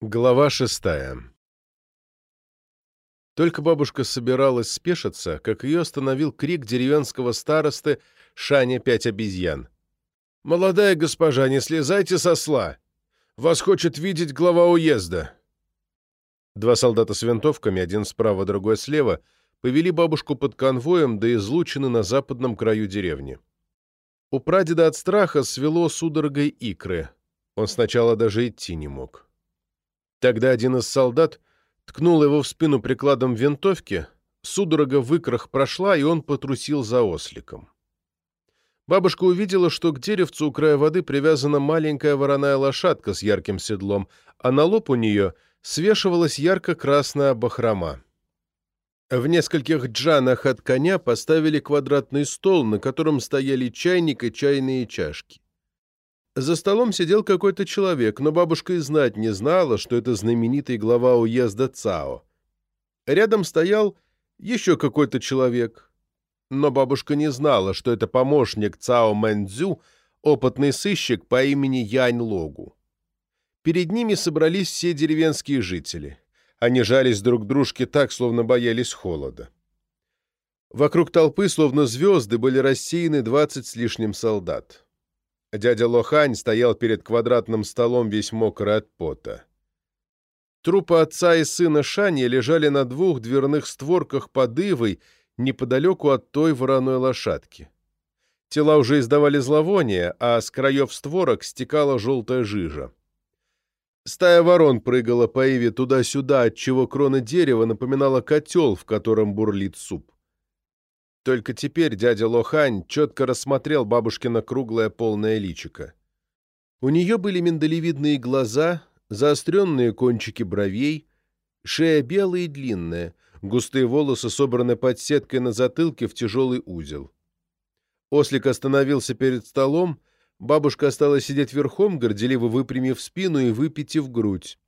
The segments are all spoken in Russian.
Глава шестая Только бабушка собиралась спешиться, как ее остановил крик деревенского старосты «Шаня пять обезьян». «Молодая госпожа, не слезайте со сла! Вас хочет видеть глава уезда!» Два солдата с винтовками, один справа, другой слева, повели бабушку под конвоем до излучины на западном краю деревни. У прадеда от страха свело судорогой икры. Он сначала даже идти не мог. Тогда один из солдат ткнул его в спину прикладом винтовки, судорога в икрах прошла, и он потрусил за осликом. Бабушка увидела, что к деревцу у края воды привязана маленькая вороная лошадка с ярким седлом, а на лоб у нее свешивалась ярко-красная бахрома. В нескольких джанах от коня поставили квадратный стол, на котором стояли чайник и чайные чашки. За столом сидел какой-то человек, но бабушка и знать не знала, что это знаменитый глава уезда ЦАО. Рядом стоял еще какой-то человек, но бабушка не знала, что это помощник ЦАО Мэнцзю, опытный сыщик по имени Янь Логу. Перед ними собрались все деревенские жители. Они жались друг к дружке так, словно боялись холода. Вокруг толпы, словно звезды, были рассеяны двадцать с лишним солдат. Дядя Лохань стоял перед квадратным столом весь мокрый от пота. Трупы отца и сына Шани лежали на двух дверных створках под ивой неподалеку от той вороной лошадки. Тела уже издавали зловоние, а с краев створок стекала желтая жижа. Стая ворон прыгала по иве туда-сюда, отчего крона дерева напоминала котел, в котором бурлит суп. Только теперь дядя Лохань четко рассмотрел бабушкино круглое полное личико. У нее были миндалевидные глаза, заостренные кончики бровей, шея белая и длинная, густые волосы собраны под сеткой на затылке в тяжелый узел. Ослик остановился перед столом, бабушка осталась сидеть верхом, горделиво выпрямив спину и выпитив грудь.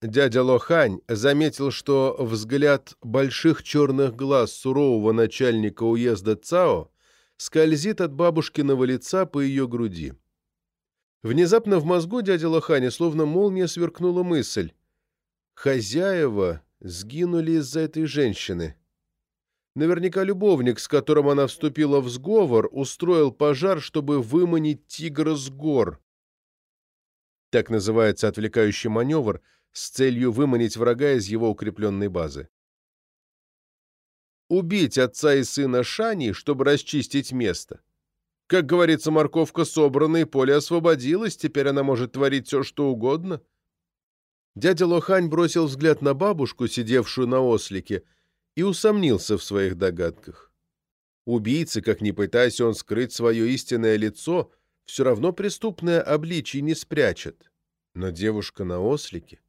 Дядя Лохань заметил, что взгляд больших черных глаз сурового начальника уезда ЦАО скользит от бабушкиного лица по ее груди. Внезапно в мозгу дяди Лохани словно молния сверкнула мысль. Хозяева сгинули из-за этой женщины. Наверняка любовник, с которым она вступила в сговор, устроил пожар, чтобы выманить тигра с гор. Так называется отвлекающий маневр — с целью выманить врага из его укрепленной базы. Убить отца и сына Шани, чтобы расчистить место. Как говорится, морковка собрана и поле освободилось, теперь она может творить все, что угодно. Дядя Лохань бросил взгляд на бабушку, сидевшую на ослике, и усомнился в своих догадках. Убийцы, как ни пытайся он скрыть свое истинное лицо, все равно преступное обличие не спрячет. Но девушка на ослике...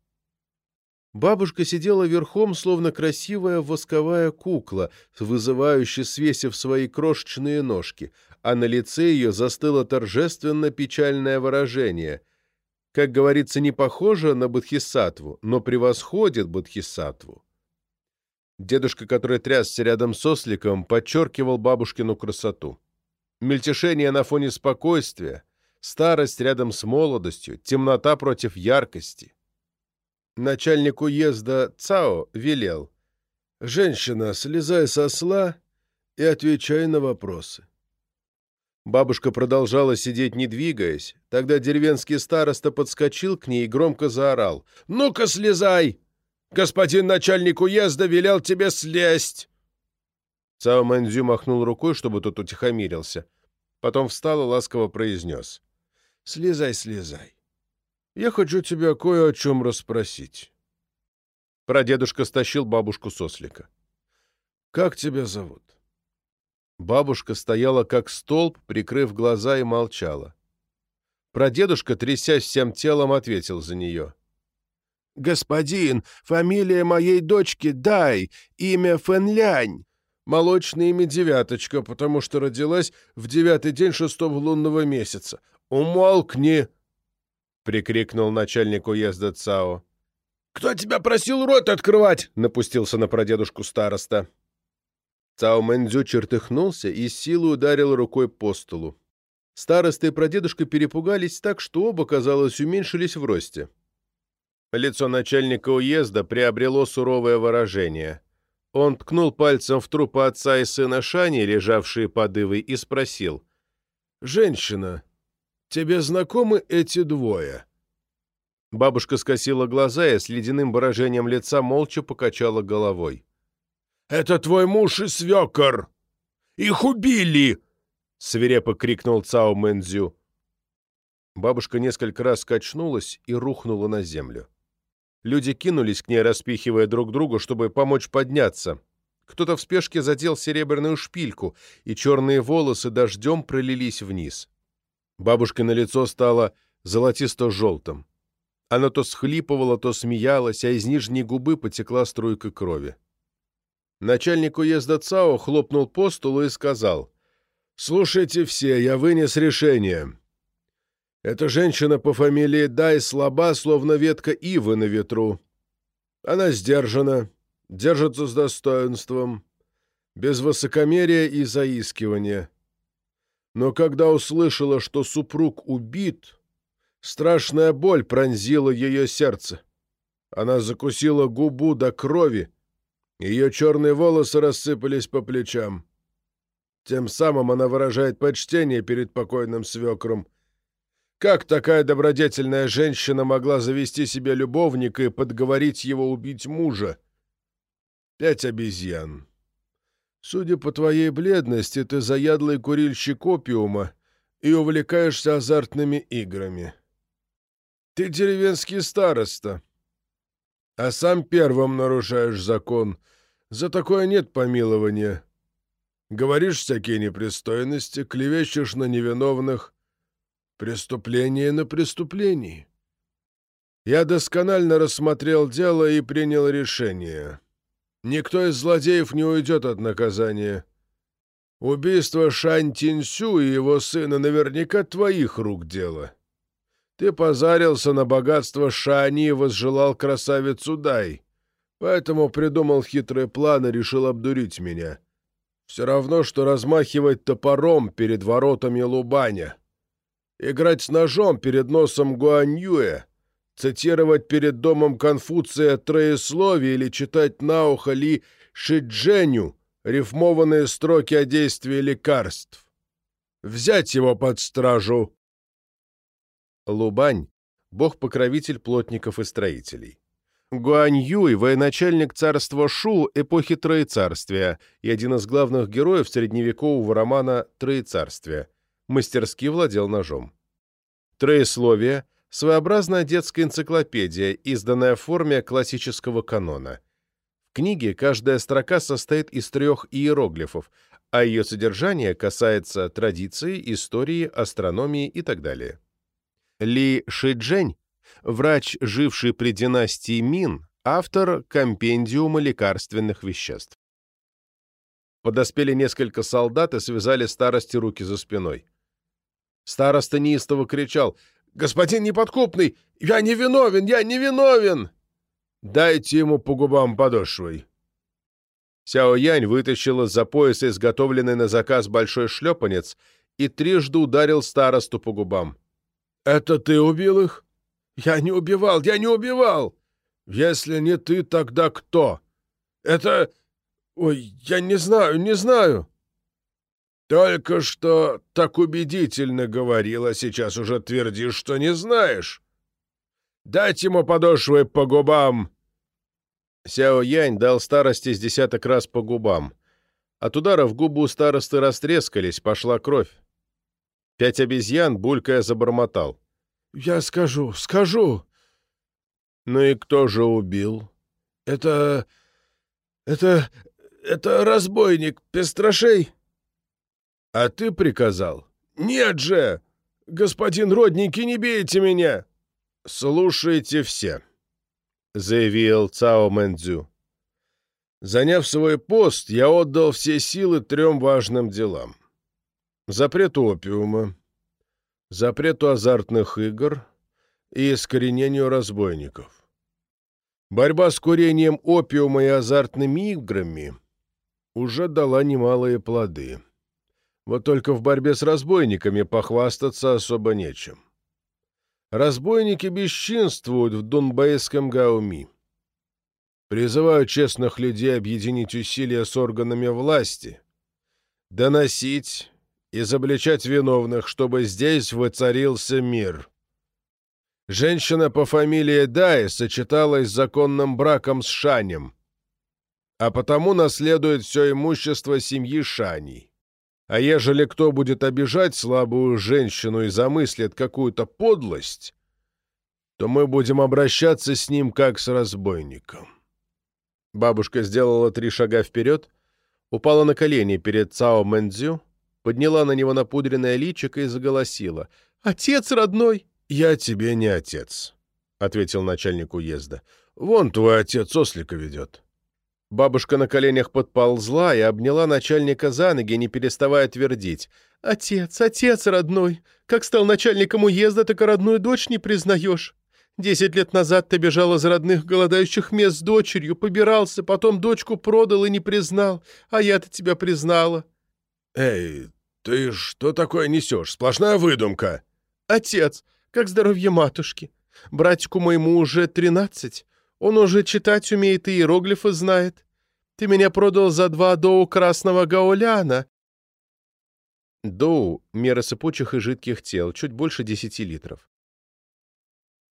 Бабушка сидела верхом, словно красивая восковая кукла, вызывающе свесив свои крошечные ножки, а на лице ее застыло торжественно печальное выражение. Как говорится, не похоже на Бодхисаттву, но превосходит Бодхисаттву. Дедушка, который трясся рядом с осликом, подчеркивал бабушкину красоту. Мельтешение на фоне спокойствия, старость рядом с молодостью, темнота против яркости — Начальник уезда ЦАО велел. «Женщина, слезай со сла и отвечай на вопросы». Бабушка продолжала сидеть, не двигаясь. Тогда деревенский староста подскочил к ней и громко заорал. «Ну-ка, слезай! Господин начальник уезда велел тебе слезть!» Цао Мэнзю махнул рукой, чтобы тот утихомирился. Потом встал и ласково произнес. «Слезай, слезай. Я хочу тебя кое о чем расспросить. Прадедушка стащил бабушку с ослика. «Как тебя зовут?» Бабушка стояла как столб, прикрыв глаза и молчала. Прадедушка, трясясь всем телом, ответил за нее. «Господин, фамилия моей дочки Дай, имя Фэнлянь. Молочное имя Девяточка, потому что родилась в девятый день шестого лунного месяца. Умолкни!» — прикрикнул начальник уезда ЦАО. «Кто тебя просил рот открывать?» — напустился на прадедушку староста. Цао Мэнзю чертыхнулся и силой ударил рукой по столу. Староста и прадедушка перепугались так, что оба, казалось, уменьшились в росте. Лицо начальника уезда приобрело суровое выражение. Он ткнул пальцем в трупы отца и сына Шани, лежавшие под ивой, и спросил. «Женщина, тебе знакомы эти двое?» Бабушка скосила глаза и с ледяным выражением лица молча покачала головой. «Это твой муж и свекор! Их убили!» — свирепо крикнул Цао Мэнзю. Бабушка несколько раз качнулась и рухнула на землю. Люди кинулись к ней, распихивая друг друга, чтобы помочь подняться. Кто-то в спешке задел серебряную шпильку, и черные волосы дождем пролились вниз. Бабушкино лицо стало золотисто-желтым. Она то схлипывала, то смеялась, а из нижней губы потекла струйка крови. Начальник уезда ЦАО хлопнул по столу и сказал, «Слушайте все, я вынес решение. Эта женщина по фамилии Дай слаба, словно ветка ивы на ветру. Она сдержана, держится с достоинством, без высокомерия и заискивания. Но когда услышала, что супруг убит, страшная боль пронзила ее сердце. Она закусила губу до крови, ее черные волосы рассыпались по плечам. Тем самым она выражает почтение перед покойным свекром — как такая добродетельная женщина могла завести себе любовника и подговорить его убить мужа? Пять обезьян. Судя по твоей бледности, ты заядлый курильщик опиума и увлекаешься азартными играми. Ты деревенский староста, а сам первым нарушаешь закон. За такое нет помилования. Говоришь всякие непристойности, клевещешь на невиновных — Преступление на преступлении. Я досконально рассмотрел дело и принял решение. Никто из злодеев не уйдет от наказания. Убийство Шань Тинсю и его сына наверняка твоих рук дело. Ты позарился на богатство Шани и возжелал красавицу Дай, поэтому придумал хитрый план и решил обдурить меня. Все равно, что размахивать топором перед воротами Лубаня играть с ножом перед носом Гуаньюэ, цитировать перед домом Конфуция троесловие или читать на ухо Ли Шидженю рифмованные строки о действии лекарств. Взять его под стражу. Лубань — бог-покровитель плотников и строителей. Гуань Юй — военачальник царства Шу эпохи Троецарствия и один из главных героев средневекового романа «Троецарствие», мастерски владел ножом. Троесловие — своеобразная детская энциклопедия, изданная в форме классического канона. В книге каждая строка состоит из трех иероглифов, а ее содержание касается традиции, истории, астрономии и так далее. Ли Шиджень, врач, живший при династии Мин, автор компендиума лекарственных веществ. Подоспели несколько солдат и связали старости руки за спиной. Староста неистово кричал. «Господин неподкупный! Я не виновен! Я не виновен!» «Дайте ему по губам подошвой!» Сяо Янь вытащил из-за пояса изготовленный на заказ большой шлепанец и трижды ударил старосту по губам. «Это ты убил их?» «Я не убивал! Я не убивал!» «Если не ты, тогда кто?» «Это... Ой, я не знаю, не знаю!» Только что так убедительно говорил, а сейчас уже твердишь, что не знаешь. Дать ему подошвы по губам!» Сяо Янь дал старости с десяток раз по губам. От удара в губы у старосты растрескались, пошла кровь. Пять обезьян, булькая, забормотал. «Я скажу, скажу!» «Ну и кто же убил?» «Это... это... это разбойник Пестрашей!» «А ты приказал?» «Нет же! Господин Родники, не бейте меня!» «Слушайте все», — заявил Цао Мэнцзю. «Заняв свой пост, я отдал все силы трем важным делам. Запрету опиума, запрету азартных игр и искоренению разбойников. Борьба с курением опиума и азартными играми уже дала немалые плоды». Вот только в борьбе с разбойниками похвастаться особо нечем. Разбойники бесчинствуют в Дунбейском Гауми. Призываю честных людей объединить усилия с органами власти, доносить, изобличать виновных, чтобы здесь воцарился мир. Женщина по фамилии Дай сочеталась с законным браком с Шанем, а потому наследует все имущество семьи Шаней. А ежели кто будет обижать слабую женщину и замыслит какую-то подлость, то мы будем обращаться с ним как с разбойником. Бабушка сделала три шага вперед, упала на колени перед Цао Мэнзю, подняла на него напудренное личико и заголосила. «Отец родной!» «Я тебе не отец», — ответил начальник уезда. «Вон твой отец ослика ведет». Бабушка на коленях подползла и обняла начальника за ноги, не переставая твердить. «Отец, отец родной! Как стал начальником уезда, так и родную дочь не признаешь. Десять лет назад ты бежал из родных голодающих мест с дочерью, побирался, потом дочку продал и не признал, а я-то тебя признала». «Эй, ты что такое несешь? Сплошная выдумка!» «Отец, как здоровье матушки? Братику моему уже тринадцать. Он уже читать умеет и иероглифы знает. Ты меня продал за два доу красного гауляна». Доу — мера сыпучих и жидких тел, чуть больше десяти литров.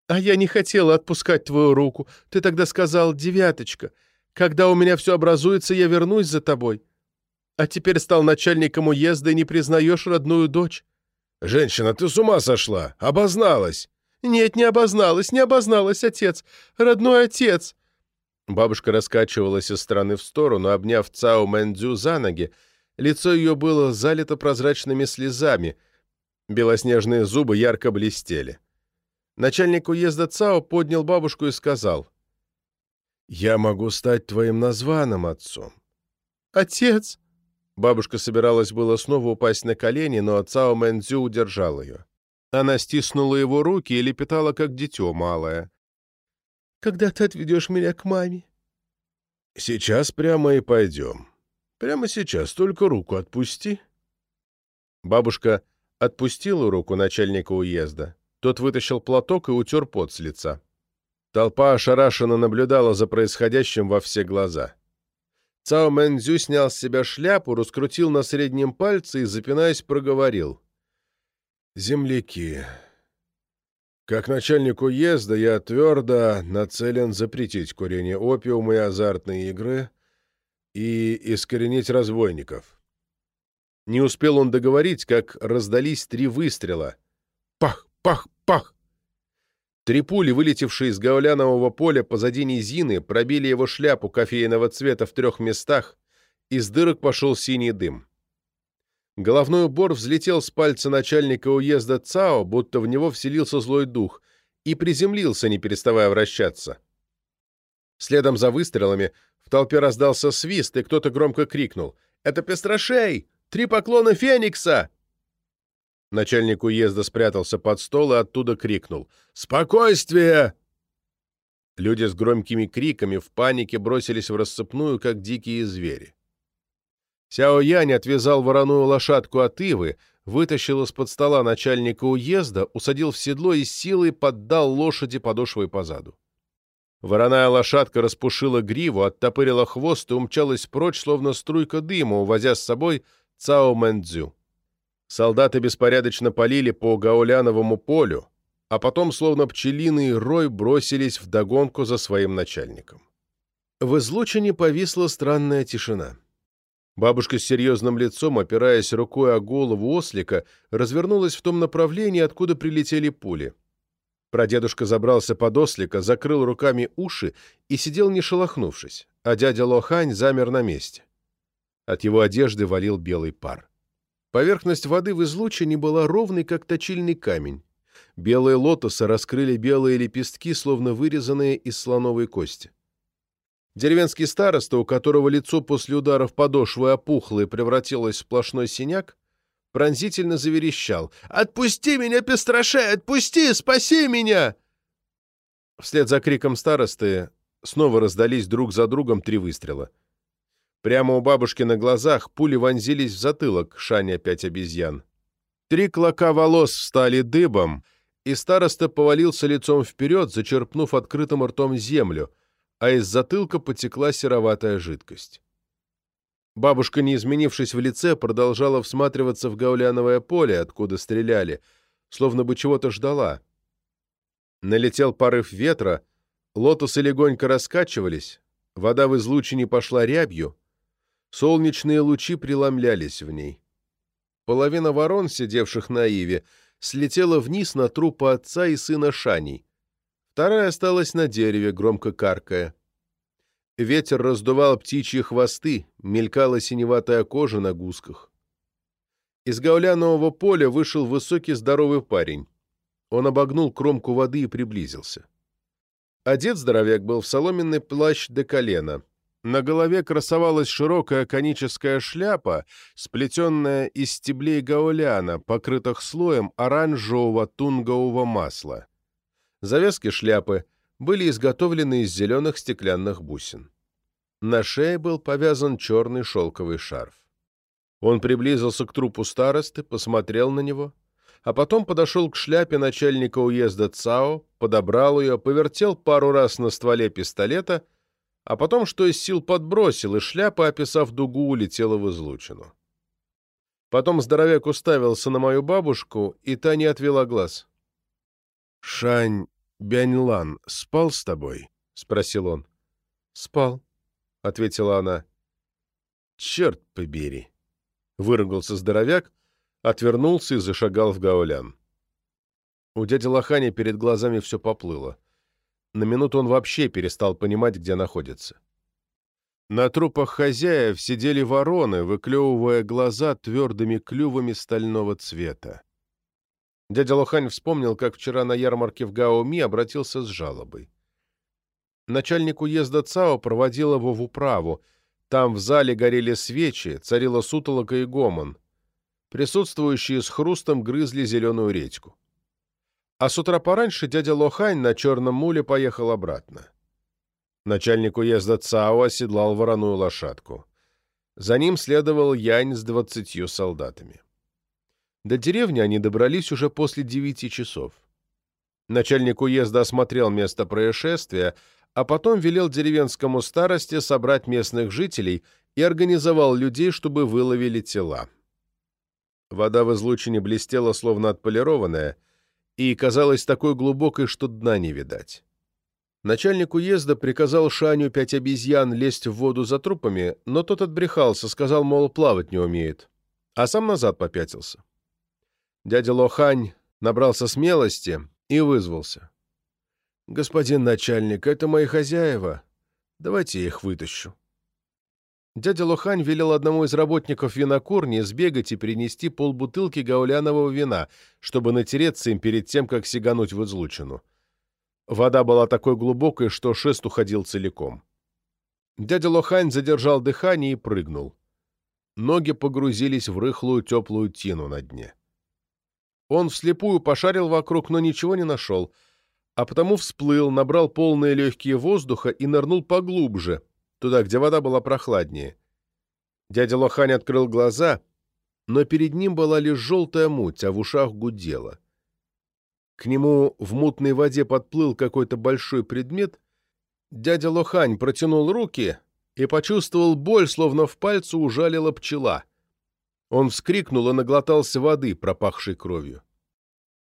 «А я не хотела отпускать твою руку. Ты тогда сказал, девяточка, когда у меня все образуется, я вернусь за тобой. А теперь стал начальником уезда и не признаешь родную дочь. «Женщина, ты с ума сошла! Обозналась!» «Нет, не обозналась, не обозналась, отец! Родной отец!» Бабушка раскачивалась из стороны в сторону, обняв Цао Мэндзю за ноги. Лицо ее было залито прозрачными слезами. Белоснежные зубы ярко блестели. Начальник уезда Цао поднял бабушку и сказал. «Я могу стать твоим названным отцом». «Отец!» Бабушка собиралась было снова упасть на колени, но Цао Мэнзю удержал ее. Она стиснула его руки и лепетала, как дитё малое. «Когда ты отведешь меня к маме?» «Сейчас прямо и пойдем. Прямо сейчас, только руку отпусти». Бабушка отпустила руку начальника уезда. Тот вытащил платок и утер пот с лица. Толпа ошарашенно наблюдала за происходящим во все глаза. Цао Мэнзю снял с себя шляпу, раскрутил на среднем пальце и, запинаясь, проговорил. «Земляки, как начальник уезда я твердо нацелен запретить курение опиума и азартные игры и искоренить разбойников». Не успел он договорить, как раздались три выстрела. Пах, пах, пах! Три пули, вылетевшие из гаулянового поля позади низины, пробили его шляпу кофейного цвета в трех местах, из дырок пошел синий дым. Головной убор взлетел с пальца начальника уезда ЦАО, будто в него вселился злой дух, и приземлился, не переставая вращаться. Следом за выстрелами в толпе раздался свист, и кто-то громко крикнул «Это Пестрашей! Три поклона Феникса!» Начальник уезда спрятался под стол и оттуда крикнул «Спокойствие!». Люди с громкими криками в панике бросились в рассыпную, как дикие звери. Сяо Янь отвязал вороную лошадку от ивы, вытащил из-под стола начальника уезда, усадил в седло и силой поддал лошади подошвой позаду. Вороная лошадка распушила гриву, оттопырила хвост и умчалась прочь, словно струйка дыма, увозя с собой Цао Мэнцзю. Солдаты беспорядочно полили по гауляновому полю, а потом, словно пчелиный рой, бросились вдогонку за своим начальником. В излучине повисла странная тишина. Бабушка с серьезным лицом, опираясь рукой о голову ослика, развернулась в том направлении, откуда прилетели пули. Прадедушка забрался под ослика, закрыл руками уши и сидел не шелохнувшись, а дядя Лохань замер на месте. От его одежды валил белый пар. Поверхность воды в излучине была ровной, как точильный камень. Белые лотосы раскрыли белые лепестки, словно вырезанные из слоновой кости. Деревенский староста, у которого лицо после ударов подошвы опухло и превратилось в сплошной синяк, пронзительно заверещал. «Отпусти меня, пестрашей! Отпусти! Спаси меня!» Вслед за криком старосты снова раздались друг за другом три выстрела. Прямо у бабушки на глазах пули вонзились в затылок Шаня пять обезьян. Три клока волос встали дыбом, и староста повалился лицом вперед, зачерпнув открытым ртом землю, а из затылка потекла сероватая жидкость. Бабушка, не изменившись в лице, продолжала всматриваться в гауляновое поле, откуда стреляли, словно бы чего-то ждала. Налетел порыв ветра, лотосы легонько раскачивались, вода в излучине пошла рябью, солнечные лучи преломлялись в ней. Половина ворон, сидевших на иве, слетела вниз на трупы отца и сына Шаней. Вторая осталась на дереве, громко каркая. Ветер раздувал птичьи хвосты, мелькала синеватая кожа на гусках. Из гаулянового поля вышел высокий здоровый парень. Он обогнул кромку воды и приблизился. Одет здоровяк был в соломенный плащ до колена. На голове красовалась широкая коническая шляпа, сплетенная из стеблей гауляна, покрытых слоем оранжевого тунгового масла. Завески шляпы — были изготовлены из зеленых стеклянных бусин. На шее был повязан черный шелковый шарф. Он приблизился к трупу старосты, посмотрел на него, а потом подошел к шляпе начальника уезда ЦАО, подобрал ее, повертел пару раз на стволе пистолета, а потом, что из сил, подбросил, и шляпа, описав дугу, улетела в излучину. Потом здоровяк уставился на мою бабушку, и та не отвела глаз. «Шань Бяньлан спал с тобой?» — спросил он. «Спал», — ответила она. «Черт побери!» — выругался здоровяк, отвернулся и зашагал в гаулян. У дяди Лохани перед глазами все поплыло. На минуту он вообще перестал понимать, где находится. На трупах хозяев сидели вороны, выклевывая глаза твердыми клювами стального цвета. Дядя Лохань вспомнил, как вчера на ярмарке в Гаоми обратился с жалобой. Начальник уезда ЦАО проводил его в управу. Там в зале горели свечи, царила сутолока и гомон. Присутствующие с хрустом грызли зеленую редьку. А с утра пораньше дядя Лохань на черном муле поехал обратно. Начальник уезда ЦАО оседлал вороную лошадку. За ним следовал Янь с двадцатью солдатами. До деревни они добрались уже после девяти часов. Начальник уезда осмотрел место происшествия, а потом велел деревенскому старости собрать местных жителей и организовал людей, чтобы выловили тела. Вода в излучине блестела, словно отполированная, и казалась такой глубокой, что дна не видать. Начальник уезда приказал Шаню пять обезьян лезть в воду за трупами, но тот отбрехался, сказал, мол, плавать не умеет, а сам назад попятился. Дядя Лохань набрался смелости и вызвался. «Господин начальник, это мои хозяева. Давайте я их вытащу». Дядя Лохань велел одному из работников винокурни сбегать и принести полбутылки гаулянового вина, чтобы натереться им перед тем, как сигануть в излучину. Вода была такой глубокой, что шест уходил целиком. Дядя Лохань задержал дыхание и прыгнул. Ноги погрузились в рыхлую теплую тину на дне. Он вслепую пошарил вокруг, но ничего не нашел, а потому всплыл, набрал полные легкие воздуха и нырнул поглубже, туда, где вода была прохладнее. Дядя Лохань открыл глаза, но перед ним была лишь желтая муть, а в ушах гудело. К нему в мутной воде подплыл какой-то большой предмет. Дядя Лохань протянул руки и почувствовал боль, словно в пальцу ужалила пчела — он вскрикнул и наглотался воды, пропахшей кровью.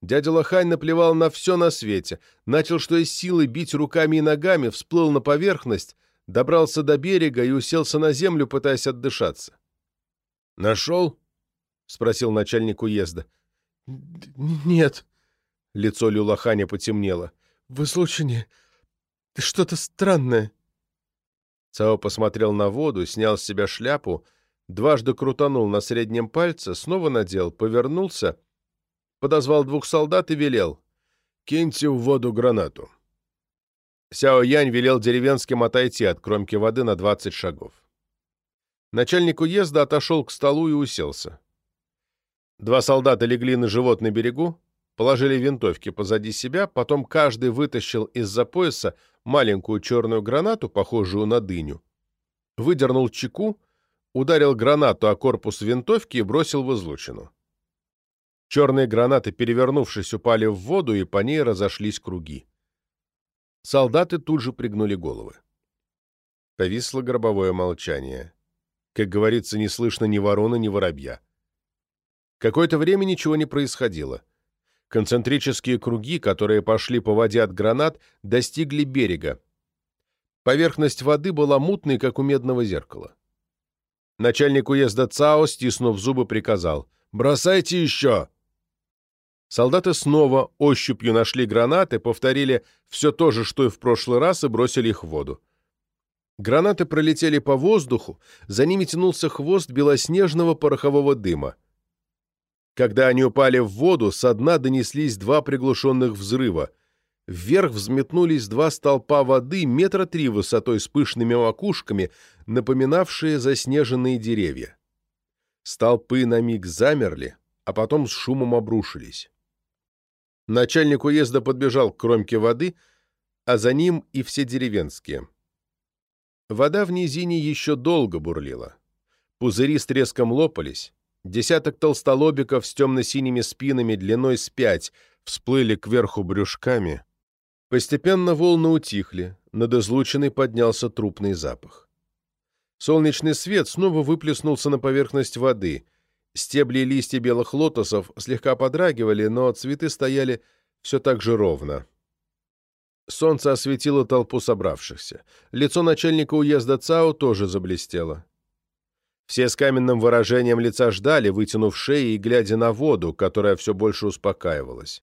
Дядя Лохань наплевал на все на свете, начал что из силы бить руками и ногами, всплыл на поверхность, добрался до берега и уселся на землю, пытаясь отдышаться. «Нашел?» — спросил начальник уезда. «Нет». Лицо Люлаханя потемнело. «В излучине что-то странное». Цао посмотрел на воду, снял с себя шляпу, дважды крутанул на среднем пальце, снова надел, повернулся, подозвал двух солдат и велел «Киньте в воду гранату». Сяо Янь велел деревенским отойти от кромки воды на 20 шагов. Начальник уезда отошел к столу и уселся. Два солдата легли на живот на берегу, положили винтовки позади себя, потом каждый вытащил из-за пояса маленькую черную гранату, похожую на дыню, выдернул чеку ударил гранату о корпус винтовки и бросил в излучину. Черные гранаты, перевернувшись, упали в воду, и по ней разошлись круги. Солдаты тут же пригнули головы. Повисло гробовое молчание. Как говорится, не слышно ни ворона, ни воробья. Какое-то время ничего не происходило. Концентрические круги, которые пошли по воде от гранат, достигли берега. Поверхность воды была мутной, как у медного зеркала. Начальник уезда ЦАО, стиснув зубы, приказал «Бросайте еще!» Солдаты снова ощупью нашли гранаты, повторили все то же, что и в прошлый раз, и бросили их в воду. Гранаты пролетели по воздуху, за ними тянулся хвост белоснежного порохового дыма. Когда они упали в воду, со дна донеслись два приглушенных взрыва. Вверх взметнулись два столпа воды метра три высотой с пышными макушками, напоминавшие заснеженные деревья. Столпы на миг замерли, а потом с шумом обрушились. Начальник уезда подбежал к кромке воды, а за ним и все деревенские. Вода в низине еще долго бурлила. Пузыри с треском лопались. Десяток толстолобиков с темно-синими спинами длиной с пять всплыли кверху брюшками. Постепенно волны утихли, над излучиной поднялся трупный запах. Солнечный свет снова выплеснулся на поверхность воды. Стебли и листья белых лотосов слегка подрагивали, но цветы стояли все так же ровно. Солнце осветило толпу собравшихся. Лицо начальника уезда ЦАО тоже заблестело. Все с каменным выражением лица ждали, вытянув шеи и глядя на воду, которая все больше успокаивалась.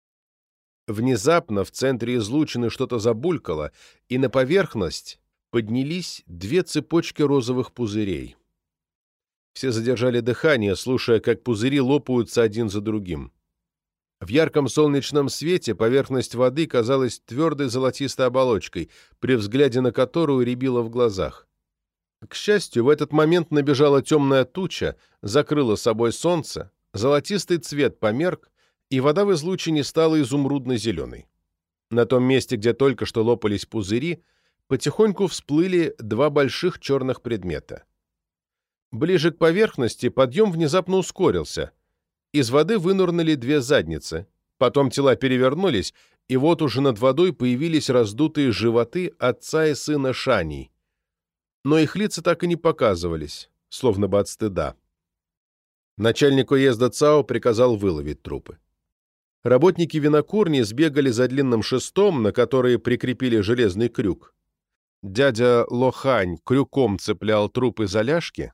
Внезапно в центре излучины что-то забулькало, и на поверхность поднялись две цепочки розовых пузырей. Все задержали дыхание, слушая, как пузыри лопаются один за другим. В ярком солнечном свете поверхность воды казалась твердой золотистой оболочкой, при взгляде на которую рябило в глазах. К счастью, в этот момент набежала темная туча, закрыла собой солнце, золотистый цвет померк, и вода в излучине стала изумрудно-зеленой. На том месте, где только что лопались пузыри, потихоньку всплыли два больших черных предмета. Ближе к поверхности подъем внезапно ускорился — из воды вынырнули две задницы, потом тела перевернулись, и вот уже над водой появились раздутые животы отца и сына Шаней. Но их лица так и не показывались, словно бы от стыда. Начальник уезда ЦАО приказал выловить трупы. Работники винокурни сбегали за длинным шестом, на который прикрепили железный крюк. Дядя Лохань крюком цеплял трупы за ляжки.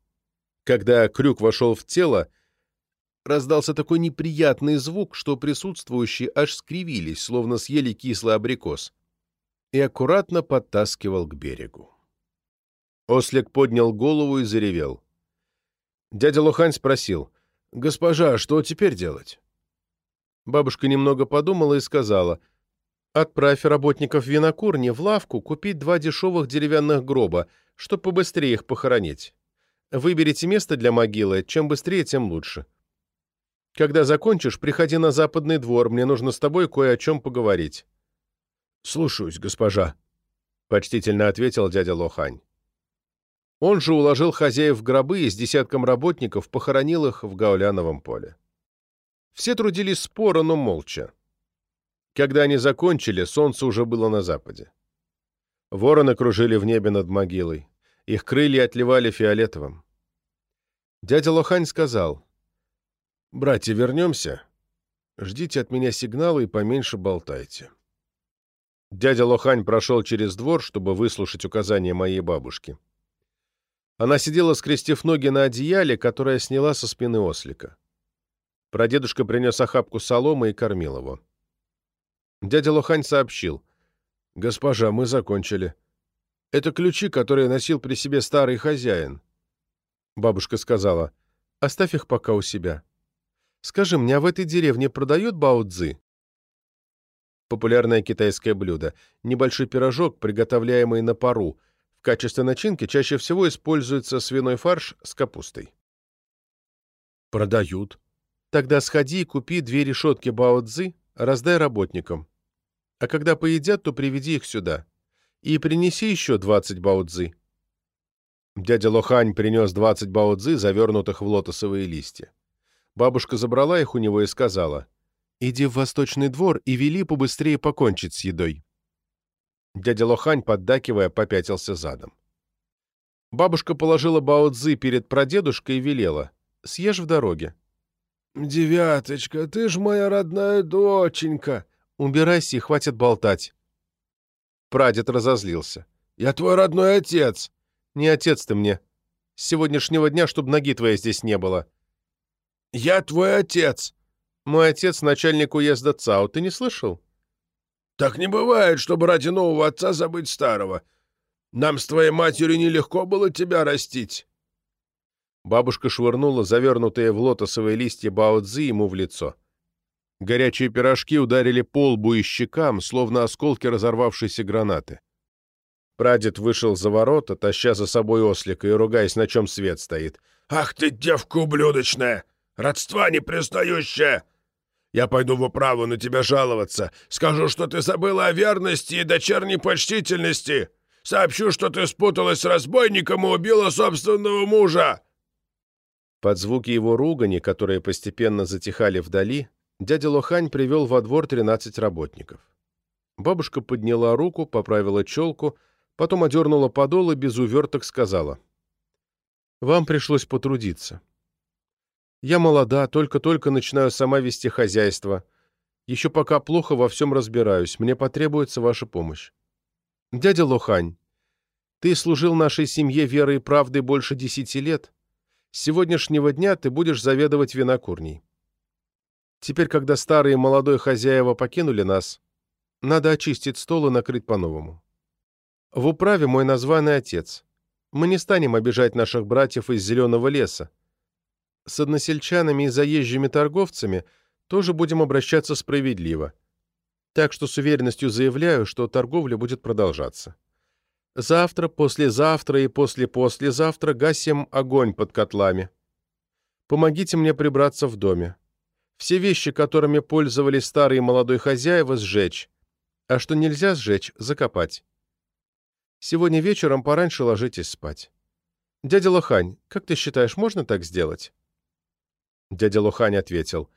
Когда крюк вошел в тело, раздался такой неприятный звук, что присутствующие аж скривились, словно съели кислый абрикос, и аккуратно подтаскивал к берегу. Ослик поднял голову и заревел. Дядя Лохань спросил, «Госпожа, что теперь делать?» Бабушка немного подумала и сказала, «Отправь работников винокурни в лавку купить два дешевых деревянных гроба, чтобы побыстрее их похоронить. Выберите место для могилы, чем быстрее, тем лучше». Когда закончишь, приходи на западный двор, мне нужно с тобой кое о чем поговорить». «Слушаюсь, госпожа», — почтительно ответил дядя Лохань. Он же уложил хозяев в гробы и с десятком работников похоронил их в Гауляновом поле. Все трудились споро, но молча. Когда они закончили, солнце уже было на западе. Вороны кружили в небе над могилой. Их крылья отливали фиолетовым. Дядя Лохань сказал, «Братья, вернемся. Ждите от меня сигнала и поменьше болтайте». Дядя Лохань прошел через двор, чтобы выслушать указания моей бабушки. Она сидела, скрестив ноги на одеяле, которое сняла со спины ослика. Прадедушка принес охапку соломы и кормил его. Дядя Лохань сообщил. «Госпожа, мы закончили. Это ключи, которые носил при себе старый хозяин». Бабушка сказала, «Оставь их пока у себя. Скажи мне, а в этой деревне продают бао-цзы?» Популярное китайское блюдо. Небольшой пирожок, приготовляемый на пару. В качестве начинки чаще всего используется свиной фарш с капустой. «Продают. Тогда сходи и купи две решетки бао-цзы, раздай работникам. А когда поедят, то приведи их сюда. И принеси еще 20 бао-цзы». Дядя Лохань принес 20 бао-цзы, завернутых в лотосовые листья. Бабушка забрала их у него и сказала, «Иди в восточный двор и вели побыстрее покончить с едой». Дядя Лохань, поддакивая, попятился задом. Бабушка положила Бао Цзы перед прадедушкой и велела, «Съешь в дороге». «Девяточка, ты ж моя родная доченька!» «Убирайся и хватит болтать». Прадед разозлился. «Я твой родной отец!» «Не отец ты мне. С сегодняшнего дня, чтобы ноги твоей здесь не было». «Я твой отец!» «Мой отец — начальник уезда ЦАУ, ты не слышал?» «Так не бывает, чтобы ради нового отца забыть старого. Нам с твоей матерью нелегко было тебя растить». Бабушка швырнула завернутые в лотосовые листья бао-цзы ему в лицо. Горячие пирожки ударили по лбу и щекам, словно осколки разорвавшейся гранаты. Прадед вышел за ворота, таща за собой ослика и ругаясь, на чем свет стоит. «Ах ты, девка ублюдочная! Родства не признающая! Я пойду в управу на тебя жаловаться. Скажу, что ты забыла о верности и дочерней почтительности. Сообщу, что ты спуталась с разбойником и убила собственного мужа!» Под звуки его ругани, которые постепенно затихали вдали, дядя Лохань привел во двор 13 работников. Бабушка подняла руку, поправила челку, потом одернула подол и без уверток сказала. «Вам пришлось потрудиться. Я молода, только-только начинаю сама вести хозяйство. Еще пока плохо во всем разбираюсь, мне потребуется ваша помощь. Дядя Лохань, ты служил нашей семье верой и правдой больше десяти лет. С сегодняшнего дня ты будешь заведовать винокурней. Теперь, когда старые и молодой хозяева покинули нас, надо очистить стол и накрыть по-новому. В управе мой названный отец. Мы не станем обижать наших братьев из зеленого леса. С односельчанами и заезжими торговцами тоже будем обращаться справедливо. Так что с уверенностью заявляю, что торговля будет продолжаться. Завтра, послезавтра и послепослезавтра гасим огонь под котлами. Помогите мне прибраться в доме. Все вещи, которыми пользовались старые и молодой хозяева, сжечь. А что нельзя сжечь, закопать. Сегодня вечером пораньше ложитесь спать. Дядя Лохань, как ты считаешь, можно так сделать? Дядя Лохань ответил.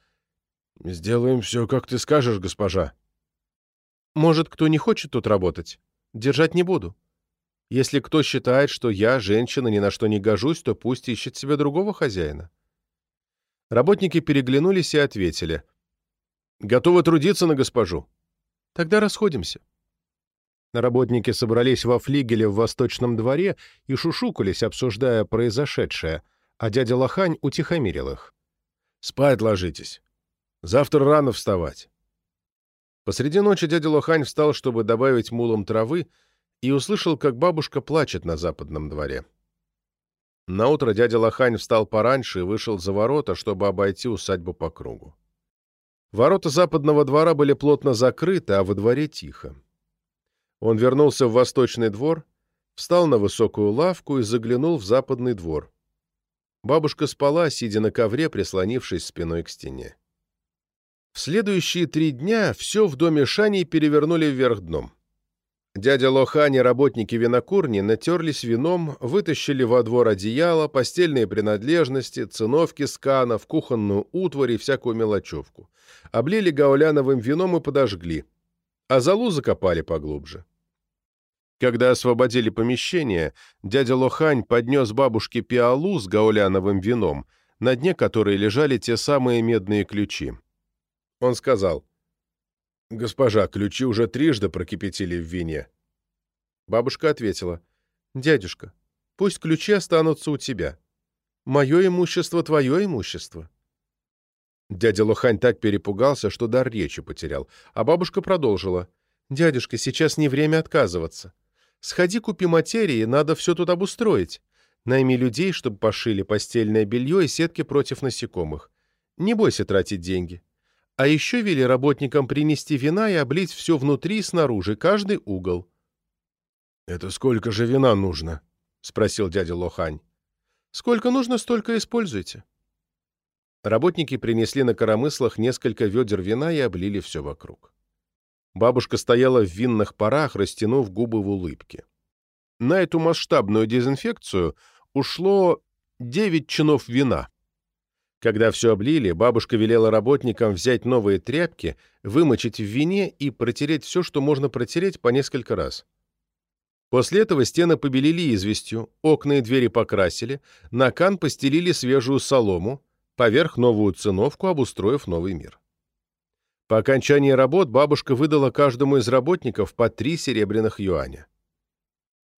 «Сделаем все, как ты скажешь, госпожа». «Может, кто не хочет тут работать? Держать не буду. Если кто считает, что я, женщина, ни на что не гожусь, то пусть ищет себе другого хозяина. Работники переглянулись и ответили. «Готовы трудиться на госпожу». «Тогда расходимся». Работники собрались во флигеле в восточном дворе и шушукались, обсуждая произошедшее, а дядя Лохань утихомирил их. «Спать ложитесь. Завтра рано вставать». Посреди ночи дядя Лохань встал, чтобы добавить мулам травы, и услышал, как бабушка плачет на западном дворе. Наутро дядя Лохань встал пораньше и вышел за ворота, чтобы обойти усадьбу по кругу. Ворота западного двора были плотно закрыты, а во дворе тихо. Он вернулся в восточный двор, встал на высокую лавку и заглянул в западный двор. Бабушка спала, сидя на ковре, прислонившись спиной к стене. В следующие три дня все в доме Шани перевернули вверх дном. Дядя Лохань и работники винокурни натерлись вином, вытащили во двор одеяло, постельные принадлежности, циновки сканов, кухонную утварь и всякую мелочевку. Облили гауляновым вином и подожгли, а залу закопали поглубже. Когда освободили помещение, дядя Лохань поднес бабушке пиалу с гауляновым вином, на дне которой лежали те самые медные ключи. Он сказал, «Госпожа, ключи уже трижды прокипятили в вине». Бабушка ответила, «Дядюшка, пусть ключи останутся у тебя. Мое имущество — твое имущество». Дядя Лохань так перепугался, что дар речи потерял, а бабушка продолжила, «Дядюшка, сейчас не время отказываться. Сходи, купи материи, надо все тут обустроить. Найми людей, чтобы пошили постельное белье и сетки против насекомых. Не бойся тратить деньги. А еще вели работникам принести вина и облить все внутри и снаружи, каждый угол. — Это сколько же вина нужно? — спросил дядя Лохань. — Сколько нужно, столько используйте. Работники принесли на коромыслах несколько ведер вина и облили все вокруг. Бабушка стояла в винных парах, растянув губы в улыбке. На эту масштабную дезинфекцию ушло девять чинов вина. Когда все облили, бабушка велела работникам взять новые тряпки, вымочить в вине и протереть все, что можно протереть, по несколько раз. После этого стены побелили известью, окна и двери покрасили, на кан постелили свежую солому, поверх новую циновку, обустроив новый мир. По окончании работ бабушка выдала каждому из работников по три серебряных юаня.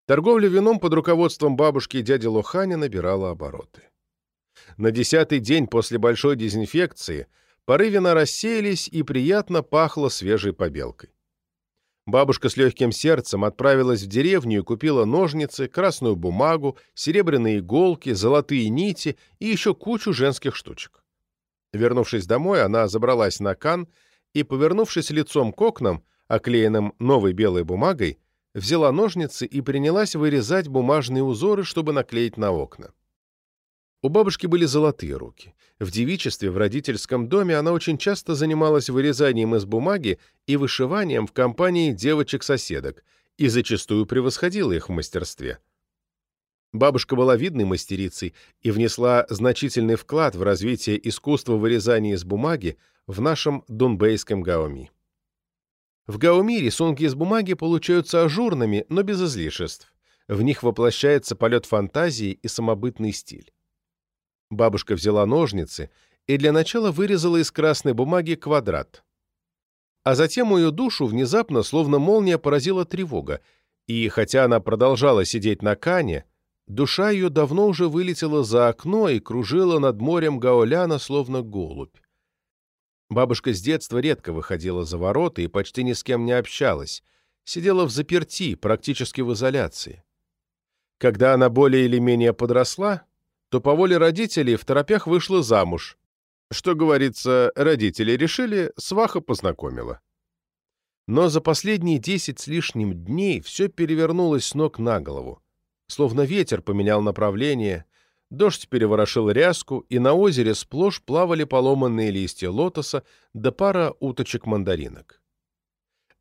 Торговля вином под руководством бабушки и дяди Лоханя набирала обороты. На десятый день после большой дезинфекции пары вина рассеялись и приятно пахло свежей побелкой. Бабушка с легким сердцем отправилась в деревню и купила ножницы, красную бумагу, серебряные иголки, золотые нити и еще кучу женских штучек. Вернувшись домой, она забралась на кан и, повернувшись лицом к окнам, оклеенным новой белой бумагой, взяла ножницы и принялась вырезать бумажные узоры, чтобы наклеить на окна. У бабушки были золотые руки. В девичестве в родительском доме она очень часто занималась вырезанием из бумаги и вышиванием в компании девочек-соседок и зачастую превосходила их в мастерстве. Бабушка была видной мастерицей и внесла значительный вклад в развитие искусства вырезания из бумаги в нашем дунбейском Гаоми. В Гаоми рисунки из бумаги получаются ажурными, но без излишеств. В них воплощается полет фантазии и самобытный стиль. Бабушка взяла ножницы и для начала вырезала из красной бумаги квадрат. А затем мою душу внезапно, словно молния, поразила тревога, и, хотя она продолжала сидеть на кане, душа ее давно уже вылетела за окно и кружила над морем Гаоляна, словно голубь. Бабушка с детства редко выходила за ворота и почти ни с кем не общалась, сидела в заперти, практически в изоляции. Когда она более или менее подросла, то по воле родителей в торопях вышла замуж. Что, говорится, родители решили, сваха познакомила. Но за последние десять с лишним дней все перевернулось с ног на голову. Словно ветер поменял направление, дождь переворошил ряску, и на озере сплошь плавали поломанные листья лотоса да пара уточек-мандаринок.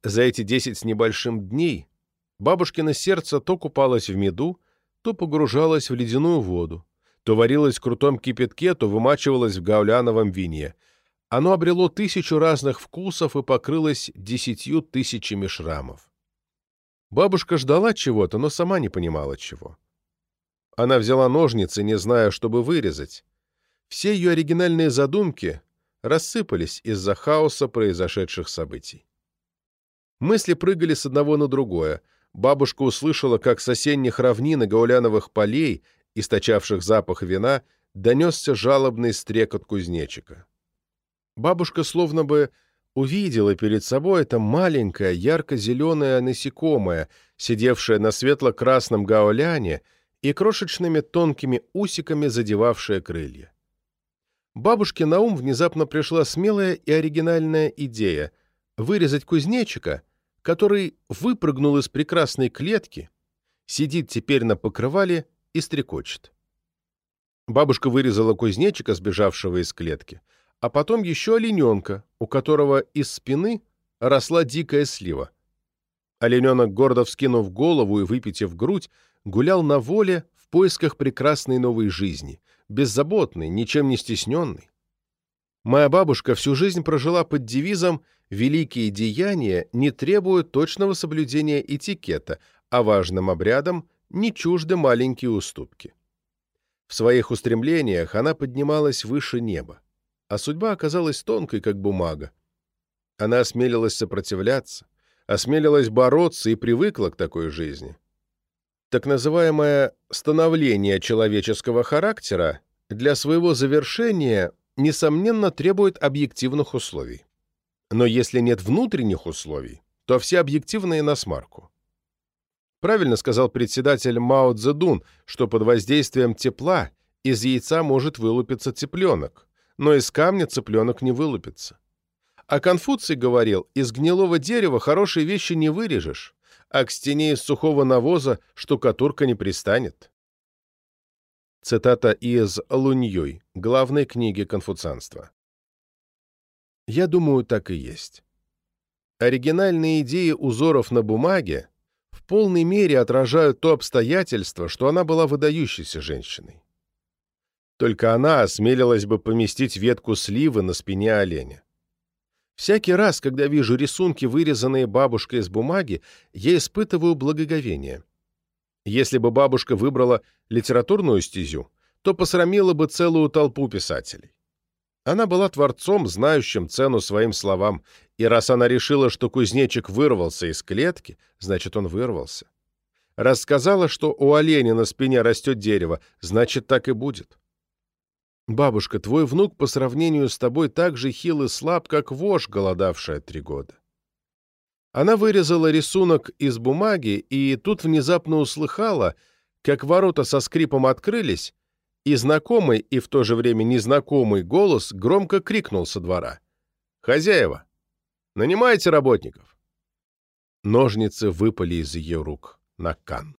За эти десять с небольшим дней бабушкино сердце то купалось в меду, то погружалось в ледяную воду, то варилось в крутом кипятке, то вымачивалось в гауляновом вине. Оно обрело тысячу разных вкусов и покрылось десятью тысячами шрамов. Бабушка ждала чего-то, но сама не понимала чего. Она взяла ножницы, не зная, чтобы вырезать. Все ее оригинальные задумки рассыпались из-за хаоса произошедших событий. Мысли прыгали с одного на другое. Бабушка услышала, как с осенних равнин и гауляновых полей источавших запах вина, донесся жалобный стрекот кузнечика. Бабушка словно бы увидела перед собой это маленькое, ярко-зеленое насекомое, сидевшее на светло-красном гаоляне и крошечными тонкими усиками задевавшее крылья. Бабушке на ум внезапно пришла смелая и оригинальная идея вырезать кузнечика, который выпрыгнул из прекрасной клетки, сидит теперь на покрывале и стрекочет. Бабушка вырезала кузнечика, сбежавшего из клетки, а потом еще олененка, у которого из спины росла дикая слива. Олененок, гордо вскинув голову и выпитив грудь, гулял на воле в поисках прекрасной новой жизни, беззаботный, ничем не стесненный. Моя бабушка всю жизнь прожила под девизом «Великие деяния не требуют точного соблюдения этикета, а важным обрядам не чужды маленькие уступки. В своих устремлениях она поднималась выше неба, а судьба оказалась тонкой, как бумага. Она осмелилась сопротивляться, осмелилась бороться и привыкла к такой жизни. Так называемое «становление человеческого характера» для своего завершения, несомненно, требует объективных условий. Но если нет внутренних условий, то все объективные на смарку. Правильно сказал председатель Мао Цзэдун, что под воздействием тепла из яйца может вылупиться цыпленок, но из камня цыпленок не вылупится. А Конфуций говорил, из гнилого дерева хорошие вещи не вырежешь, а к стене из сухого навоза штукатурка не пристанет. Цитата из Луньёй, главной книги конфуцианства. Я думаю, так и есть. Оригинальные идеи узоров на бумаге в полной мере отражают то обстоятельство, что она была выдающейся женщиной. Только она осмелилась бы поместить ветку сливы на спине оленя. Всякий раз, когда вижу рисунки, вырезанные бабушкой из бумаги, я испытываю благоговение. Если бы бабушка выбрала литературную стезю, то посрамила бы целую толпу писателей. Она была творцом, знающим цену своим словам, и раз она решила, что кузнечик вырвался из клетки, значит, он вырвался. Рассказала, что у оленя на спине растет дерево, значит, так и будет. Бабушка, твой внук по сравнению с тобой так же хил и слаб, как вошь, голодавшая три года. Она вырезала рисунок из бумаги и тут внезапно услыхала, как ворота со скрипом открылись, и знакомый и в то же время незнакомый голос громко крикнул со двора. «Хозяева, нанимайте работников!» Ножницы выпали из ее рук на кан.